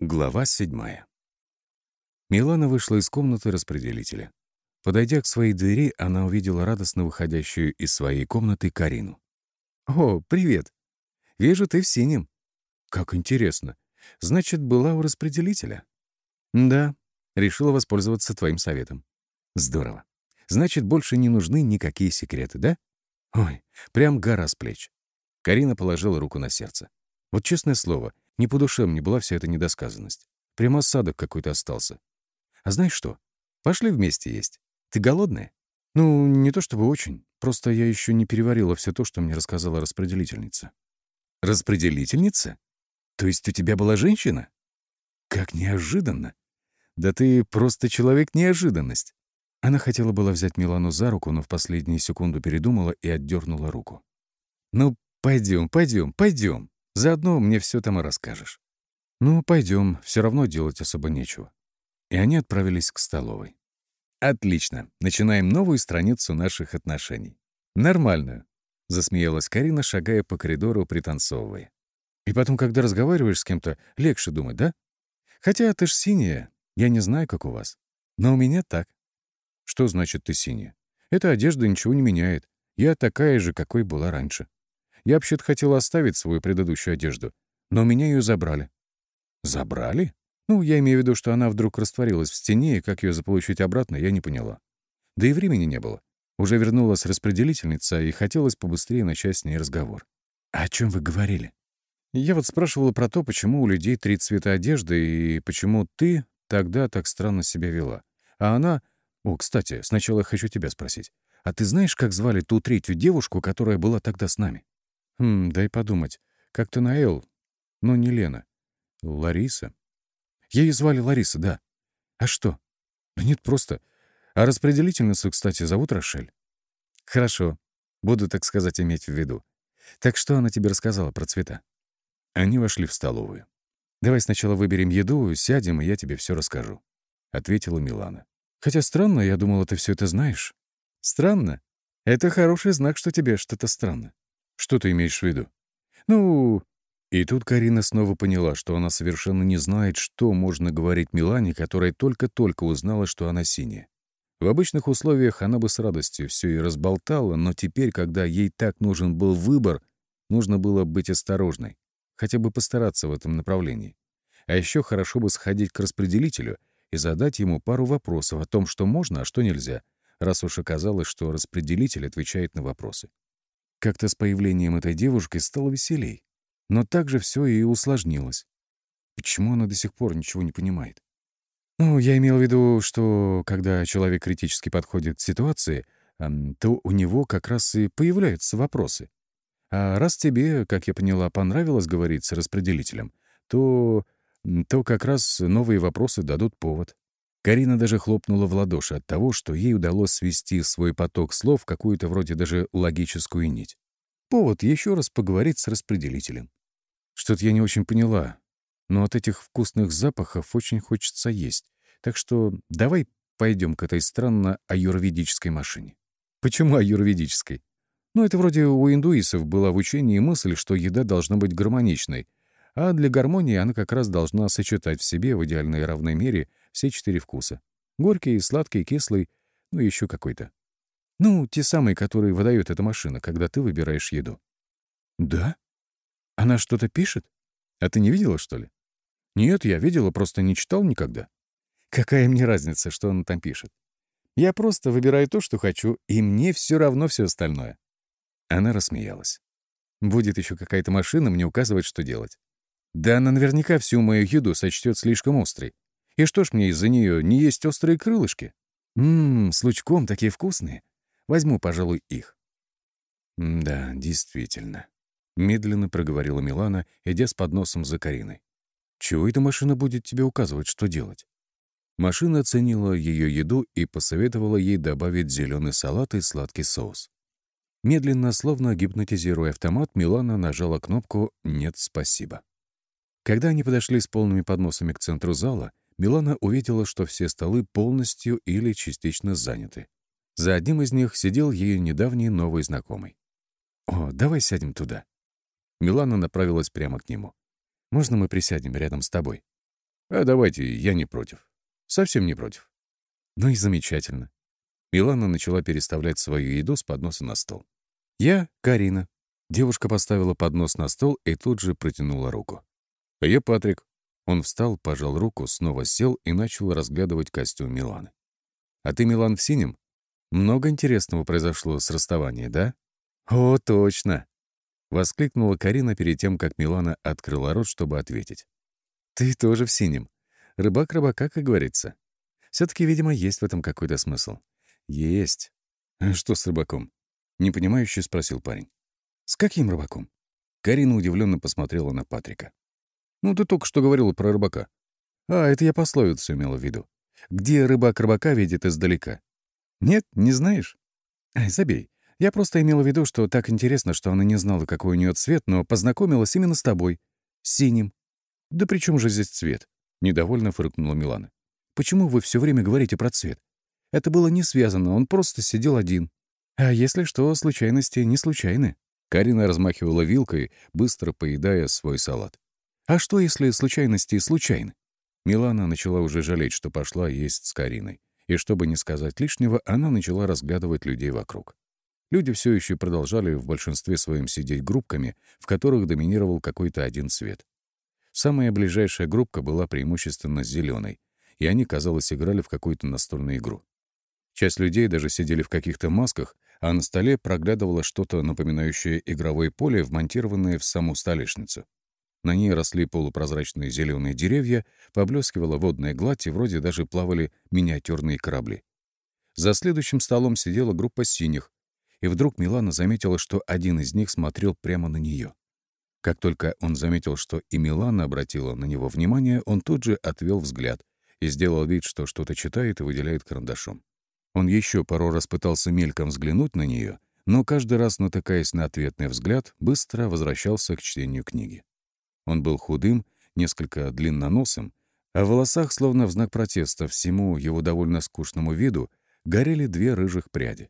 Глава седьмая. Милана вышла из комнаты распределителя. Подойдя к своей двери, она увидела радостно выходящую из своей комнаты Карину. «О, привет! Вижу, ты в синем». «Как интересно. Значит, была у распределителя?» «Да. Решила воспользоваться твоим советом». «Здорово. Значит, больше не нужны никакие секреты, да?» «Ой, прям гора с плеч». Карина положила руку на сердце. «Вот честное слово, не по душе мне была вся эта недосказанность. Прямо осадок какой-то остался. А знаешь что? Пошли вместе есть. Ты голодная? Ну, не то чтобы очень. Просто я еще не переварила все то, что мне рассказала распределительница. Распределительница? То есть у тебя была женщина? Как неожиданно. Да ты просто человек-неожиданность. Она хотела было взять Милану за руку, но в последнюю секунду передумала и отдернула руку. «Ну, пойдем, пойдем, пойдем. Заодно мне все там и расскажешь. Ну, пойдем, все равно делать особо нечего. И они отправились к столовой. Отлично. Начинаем новую страницу наших отношений. Нормальную. Засмеялась Карина, шагая по коридору, пританцовывая. И потом, когда разговариваешь с кем-то, легче думать, да? Хотя ты ж синяя. Я не знаю, как у вас. Но у меня так. Что значит ты синяя? Эта одежда ничего не меняет. Я такая же, какой была раньше. Я вообще-то хотела оставить свою предыдущую одежду, но меня ее забрали. Забрали? Ну, я имею в виду, что она вдруг растворилась в стене, и как ее заполучить обратно, я не поняла. Да и времени не было. Уже вернулась распределительница, и хотелось побыстрее начать с ней разговор. «А о чем вы говорили?» Я вот спрашивала про то, почему у людей три цвета одежды, и почему ты тогда так странно себя вела. А она... О, кстати, сначала я хочу тебя спросить. А ты знаешь, как звали ту третью девушку, которая была тогда с нами? Хм, дай подумать. Как-то на «Л», но не Лена. Лариса? Ее звали Лариса, да. А что? Нет, просто. А распределительницу, кстати, зовут Рошель. Хорошо. Буду, так сказать, иметь в виду. Так что она тебе рассказала про цвета? Они вошли в столовую. «Давай сначала выберем еду, сядем, и я тебе все расскажу», — ответила Милана. «Хотя странно, я думала, ты все это знаешь». «Странно? Это хороший знак, что тебе что-то странно. Что ты имеешь в виду? Ну... И тут Карина снова поняла, что она совершенно не знает, что можно говорить Милане, которая только-только узнала, что она синяя. В обычных условиях она бы с радостью все и разболтала, но теперь, когда ей так нужен был выбор, нужно было быть осторожной, хотя бы постараться в этом направлении. А еще хорошо бы сходить к распределителю и задать ему пару вопросов о том, что можно, а что нельзя, раз уж оказалось, что распределитель отвечает на вопросы. Как-то с появлением этой девушки стало веселей. Но также все и усложнилось. Почему она до сих пор ничего не понимает? Ну, я имел в виду, что когда человек критически подходит к ситуации, то у него как раз и появляются вопросы. А раз тебе, как я поняла, понравилось говорить с распределителем, то, то как раз новые вопросы дадут повод. Карина даже хлопнула в ладоши от того, что ей удалось свести свой поток слов в какую-то вроде даже логическую нить. Повод еще раз поговорить с распределителем. Что-то я не очень поняла, но от этих вкусных запахов очень хочется есть. Так что давай пойдем к этой странно аюрведической машине. Почему аюрведической? Ну, это вроде у индуисов была в учении мысль, что еда должна быть гармоничной, а для гармонии она как раз должна сочетать в себе в идеальной равной мере все четыре вкуса. Горький, сладкий, кислый, ну и еще какой-то. Ну, те самые, которые выдает эта машина, когда ты выбираешь еду. Да? Она что-то пишет? А ты не видела, что ли? Нет, я видела, просто не читал никогда. Какая мне разница, что она там пишет? Я просто выбираю то, что хочу, и мне все равно все остальное. Она рассмеялась. Будет еще какая-то машина мне указывать, что делать. Да она наверняка всю мою еду сочтет слишком острой. И что ж мне из-за нее не есть острые крылышки? Ммм, с лучком такие вкусные. Возьму, пожалуй, их. да, действительно. Медленно проговорила Милана, идя с подносом за Кариной. Чего эта машина будет тебе указывать, что делать? Машина оценила ее еду и посоветовала ей добавить зеленый салат и сладкий соус. Медленно, словно гипнотизируя автомат, Милана нажала кнопку «Нет, спасибо». Когда они подошли с полными подносами к центру зала, Милана увидела, что все столы полностью или частично заняты. За одним из них сидел ее недавний новый знакомый. «О, давай сядем туда». Милана направилась прямо к нему. «Можно мы присядем рядом с тобой?» А давайте, я не против. Совсем не против. Ну и замечательно. Милана начала переставлять свою еду с подноса на стол. «Я Карина». Девушка поставила поднос на стол и тут же протянула руку. «А я Патрик». Он встал, пожал руку, снова сел и начал разглядывать костюм Миланы. «А ты, Милан, в синем? Много интересного произошло с расставанием, да?» «О, точно!» — воскликнула Карина перед тем, как Милана открыла рот, чтобы ответить. «Ты тоже в синем. Рыбак рыбака, как говорится. все таки видимо, есть в этом какой-то смысл. «Есть». «А «Что с рыбаком?» — непонимающе спросил парень. «С каким рыбаком?» Карина удивленно посмотрела на Патрика. «Ну, ты только что говорила про рыбака». «А, это я пословицу имела в виду. Где рыбак рыбака видит издалека?» «Нет, не знаешь?» «Ай, забей. Я просто имела в виду, что так интересно, что она не знала, какой у нее цвет, но познакомилась именно с тобой. Синим». «Да при чем же здесь цвет?» — недовольно фыркнула Милана. «Почему вы все время говорите про цвет? Это было не связано, он просто сидел один. А если что, случайности не случайны. Карина размахивала вилкой, быстро поедая свой салат. А что, если случайности случайны? Милана начала уже жалеть, что пошла есть с Кариной. И чтобы не сказать лишнего, она начала разглядывать людей вокруг. Люди все еще продолжали в большинстве своем сидеть группками, в которых доминировал какой-то один цвет. Самая ближайшая группка была преимущественно зеленой, и они, казалось, играли в какую-то настольную игру. Часть людей даже сидели в каких-то масках, а на столе проглядывало что-то напоминающее игровое поле, вмонтированное в саму столешницу. На ней росли полупрозрачные зеленые деревья, поблескивала водная гладь и вроде даже плавали миниатюрные корабли. За следующим столом сидела группа синих, и вдруг Милана заметила, что один из них смотрел прямо на нее. Как только он заметил, что и Милана обратила на него внимание, он тут же отвел взгляд и сделал вид, что что-то читает и выделяет карандашом. Он еще пару раз пытался мельком взглянуть на нее, но каждый раз, натыкаясь на ответный взгляд, быстро возвращался к чтению книги. Он был худым, несколько длинноносым, а в волосах, словно в знак протеста всему его довольно скучному виду, горели две рыжих пряди.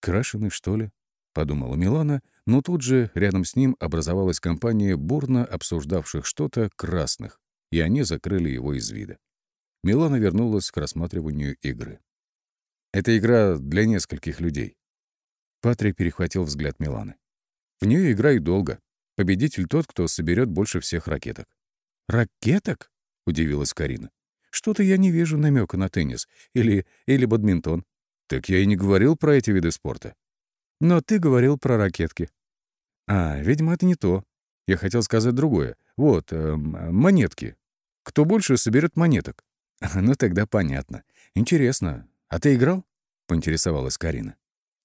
«Крашеный, что ли?» — подумала Милана, но тут же рядом с ним образовалась компания бурно обсуждавших что-то красных, и они закрыли его из вида. Милана вернулась к рассматриванию игры. Это игра для нескольких людей. Патрик перехватил взгляд Миланы. В нее играют долго. Победитель тот, кто соберет больше всех ракеток. «Ракеток?» — удивилась Карина. «Что-то я не вижу намека на теннис или, или бадминтон. Так я и не говорил про эти виды спорта. Но ты говорил про ракетки. А, видимо, это не то. Я хотел сказать другое. Вот, э, монетки. Кто больше соберет монеток? Ну, тогда понятно. Интересно, «А ты играл?» — поинтересовалась Карина.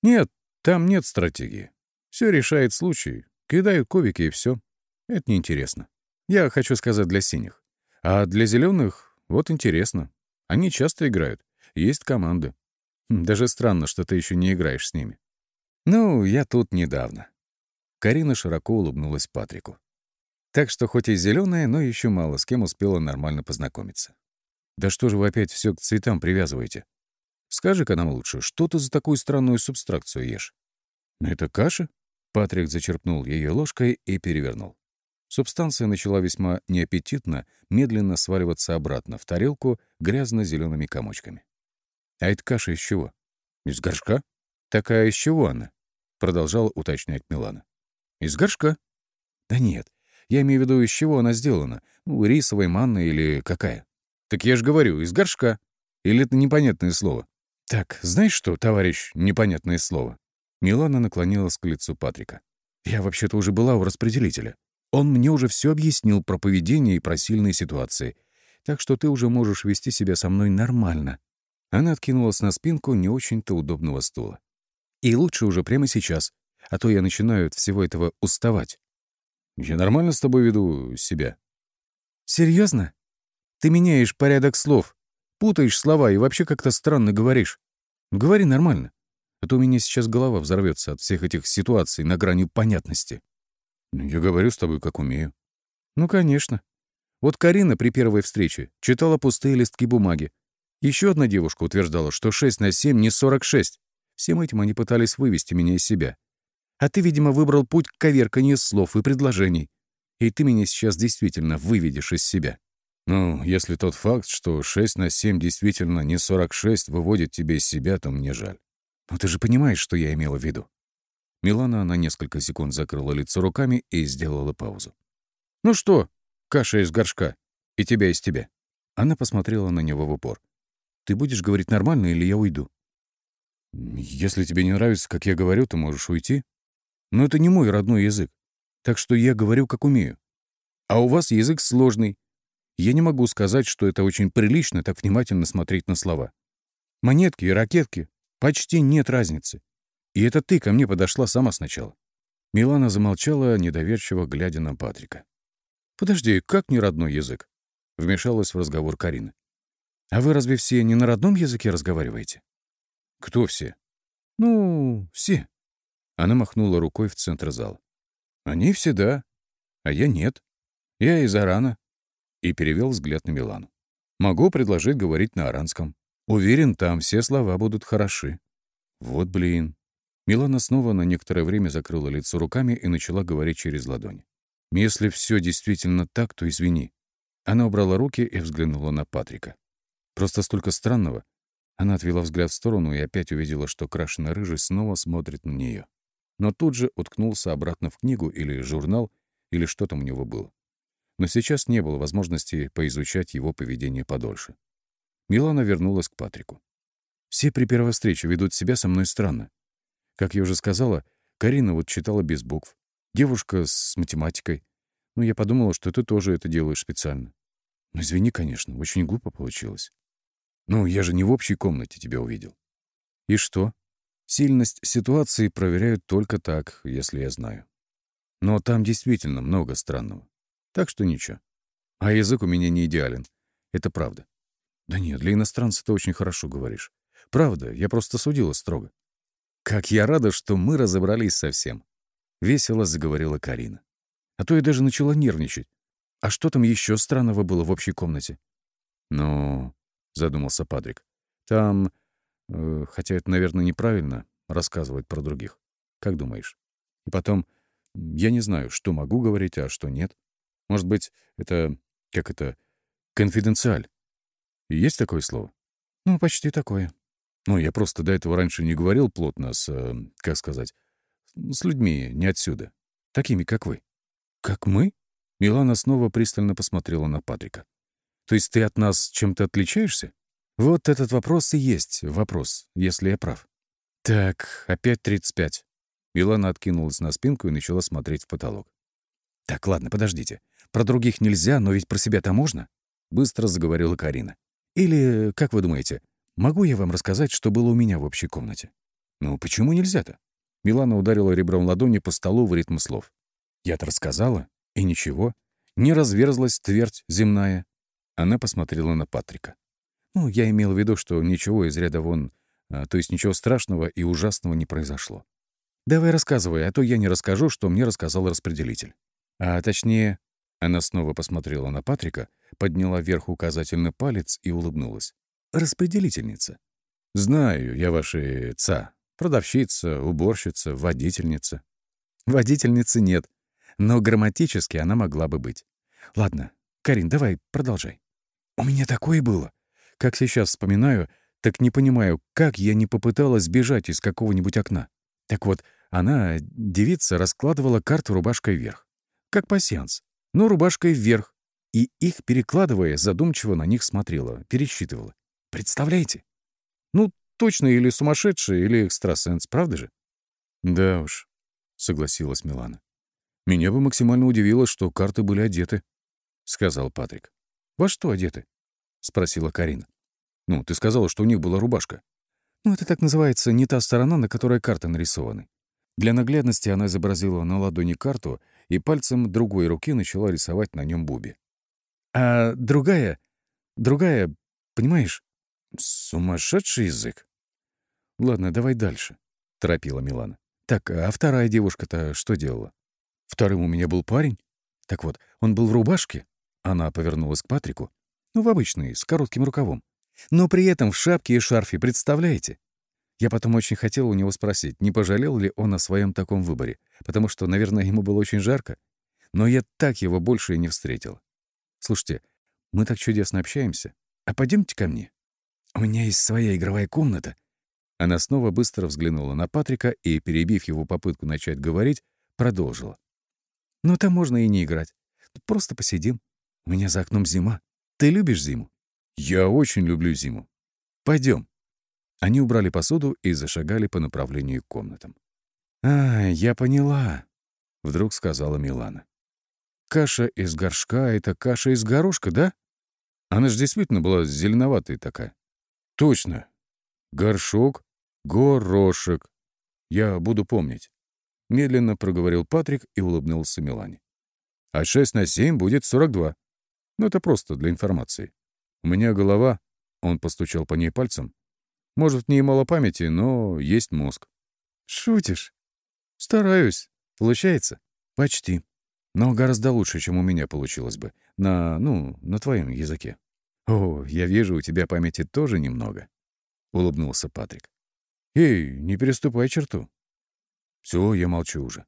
«Нет, там нет стратегии. Все решает случай. Кидают ковики и все. Это неинтересно. Я хочу сказать для синих. А для зеленых вот интересно. Они часто играют. Есть команды. Хм, даже странно, что ты еще не играешь с ними. Ну, я тут недавно. Карина широко улыбнулась Патрику. Так что хоть и зеленая, но еще мало с кем успела нормально познакомиться. Да что же вы опять все к цветам привязываете? Скажи-ка нам лучше, что ты за такую странную субстракцию ешь?» «Это каша?» Патрик зачерпнул ее ложкой и перевернул. Субстанция начала весьма неаппетитно, медленно сваливаться обратно в тарелку грязно-зелеными комочками. «А это каша из чего?» «Из горшка?» «Такая из чего она?» Продолжала уточнять Милана. «Из горшка?» «Да нет, я имею в виду, из чего она сделана. Ну, рисовая манна или какая?» «Так я же говорю, из горшка. Или это непонятное слово?» «Так, знаешь что, товарищ, непонятное слово?» Милана наклонилась к лицу Патрика. «Я вообще-то уже была у распределителя. Он мне уже все объяснил про поведение и про сильные ситуации. Так что ты уже можешь вести себя со мной нормально». Она откинулась на спинку не очень-то удобного стула. «И лучше уже прямо сейчас, а то я начинаю от всего этого уставать». «Я нормально с тобой веду себя». «Серьезно? Ты меняешь порядок слов. Путаешь слова и вообще как-то странно говоришь. Говори нормально, а то у меня сейчас голова взорвется от всех этих ситуаций на грани понятности. Ну, я говорю с тобой, как умею. Ну, конечно. Вот Карина при первой встрече читала пустые листки бумаги. Еще одна девушка утверждала, что 6 на 7 не 46. Всем этим они пытались вывести меня из себя. А ты, видимо, выбрал путь к коверканью слов и предложений. И ты меня сейчас действительно выведешь из себя. Ну, если тот факт, что 6 на 7 действительно не 46, выводит тебя из себя, то мне жаль. Но ты же понимаешь, что я имела в виду. Милана на несколько секунд закрыла лицо руками и сделала паузу. «Ну что, каша из горшка, и тебя из тебя?» Она посмотрела на него в упор. «Ты будешь говорить нормально или я уйду?» «Если тебе не нравится, как я говорю, ты можешь уйти. Но это не мой родной язык, так что я говорю, как умею. А у вас язык сложный. Я не могу сказать, что это очень прилично так внимательно смотреть на слова. Монетки и ракетки — почти нет разницы. И это ты ко мне подошла сама сначала». Милана замолчала, недоверчиво глядя на Патрика. «Подожди, как не родной язык?» — вмешалась в разговор Карина. «А вы разве все не на родном языке разговариваете?» «Кто все?» «Ну, все». Она махнула рукой в центр зала. «Они все да, а я нет. Я из Арана». И перевел взгляд на Милану. «Могу предложить говорить на аранском. Уверен, там все слова будут хороши». «Вот блин». Милана снова на некоторое время закрыла лицо руками и начала говорить через ладонь. «Если все действительно так, то извини». Она убрала руки и взглянула на Патрика. Просто столько странного, она отвела взгляд в сторону и опять увидела, что крашеный рыжий снова смотрит на нее. Но тут же уткнулся обратно в книгу или журнал, или что там у него было. Но сейчас не было возможности поизучать его поведение подольше. Милана вернулась к Патрику. «Все при первой встрече ведут себя со мной странно. Как я уже сказала, Карина вот читала без букв. Девушка с математикой. Ну, я подумала, что ты тоже это делаешь специально. Ну, извини, конечно, очень глупо получилось. Ну, я же не в общей комнате тебя увидел. И что? Сильность ситуации проверяют только так, если я знаю. Но там действительно много странного. Так что ничего. А язык у меня не идеален. Это правда. Да нет, для иностранца ты очень хорошо говоришь. Правда, я просто судила строго. Как я рада, что мы разобрались совсем. Весело заговорила Карина. А то я даже начала нервничать. А что там еще странного было в общей комнате? Ну, — задумался Патрик. «Там... Э, хотя это, наверное, неправильно рассказывать про других. Как думаешь? И потом, я не знаю, что могу говорить, а что нет. Может быть, это... как это... конфиденциаль. Есть такое слово? Ну, почти такое. Ну, я просто до этого раньше не говорил плотно с... Э, как сказать... с людьми не отсюда. Такими, как вы. Как мы? Милана снова пристально посмотрела на Патрика. То есть ты от нас чем-то отличаешься? Вот этот вопрос и есть вопрос, если я прав. Так, опять 35. Милана откинулась на спинку и начала смотреть в потолок. Так, ладно, подождите. Про других нельзя, но ведь про себя-то можно? Быстро заговорила Карина. Или, как вы думаете, могу я вам рассказать, что было у меня в общей комнате? Ну, почему нельзя-то? Милана ударила ребром ладони по столу в ритм слов. Я-то рассказала, и ничего. Не разверзлась твердь земная, она посмотрела на Патрика. «Ну, я имел в виду, что ничего из ряда вон, а, то есть ничего страшного и ужасного не произошло. Давай рассказывай, а то я не расскажу, что мне рассказал распределитель. А точнее...» Она снова посмотрела на Патрика, подняла вверх указательный палец и улыбнулась. «Распределительница». «Знаю, я ваши ца. Продавщица, уборщица, водительница». «Водительницы нет, но грамматически она могла бы быть. Ладно, Карин, давай, продолжай». У меня такое было. Как сейчас вспоминаю, так не понимаю, как я не попыталась сбежать из какого-нибудь окна. Так вот, она, девица, раскладывала карты рубашкой вверх. Как пасьянс. Но рубашкой вверх. И их, перекладывая, задумчиво на них смотрела, пересчитывала. Представляете? Ну, точно или сумасшедший, или экстрасенс, правда же? Да уж, согласилась Милана. Меня бы максимально удивило, что карты были одеты, сказал Патрик. «Во что одеты?» — спросила Карина. «Ну, ты сказала, что у них была рубашка». «Ну, это так называется не та сторона, на которой карты нарисованы». Для наглядности она изобразила на ладони карту и пальцем другой руки начала рисовать на нем буби. «А другая... другая... понимаешь? Сумасшедший язык». «Ладно, давай дальше», — торопила Милана. «Так, а вторая девушка-то что делала?» «Вторым у меня был парень. Так вот, он был в рубашке, она повернулась к Патрику. Ну, в обычный, с коротким рукавом. Но при этом в шапке и шарфе, представляете? Я потом очень хотела у него спросить, не пожалел ли он о своем таком выборе, потому что, наверное, ему было очень жарко. Но я так его больше и не встретил. Слушайте, Мы так чудесно общаемся. А пойдемте ко мне. У меня есть своя игровая комната». Она снова быстро взглянула на Патрика и, перебив его попытку начать говорить, продолжила. «Ну, там можно и не играть. Просто посидим. У меня за окном зима. Ты любишь зиму?» «Я очень люблю зиму. Пойдем. Они убрали посуду и зашагали по направлению к комнатам. «А, я поняла», — вдруг сказала Милана. «Каша из горшка — это каша из горошка, да? Она же действительно была зеленоватая такая». «Точно. Горшок, горошек. Я буду помнить». Медленно проговорил Патрик и улыбнулся Милане. «А 6 на 7 будет 42. Ну, это просто для информации. У меня голова...» Он постучал по ней пальцем. Может, в ней мало памяти, но есть мозг. Шутишь? Стараюсь. Получается? Почти. Но гораздо лучше, чем у меня получилось бы. На, ну, на твоем языке. О, я вижу, у тебя памяти тоже немного. Улыбнулся Патрик. Эй, не переступай черту. Все, я молчу уже.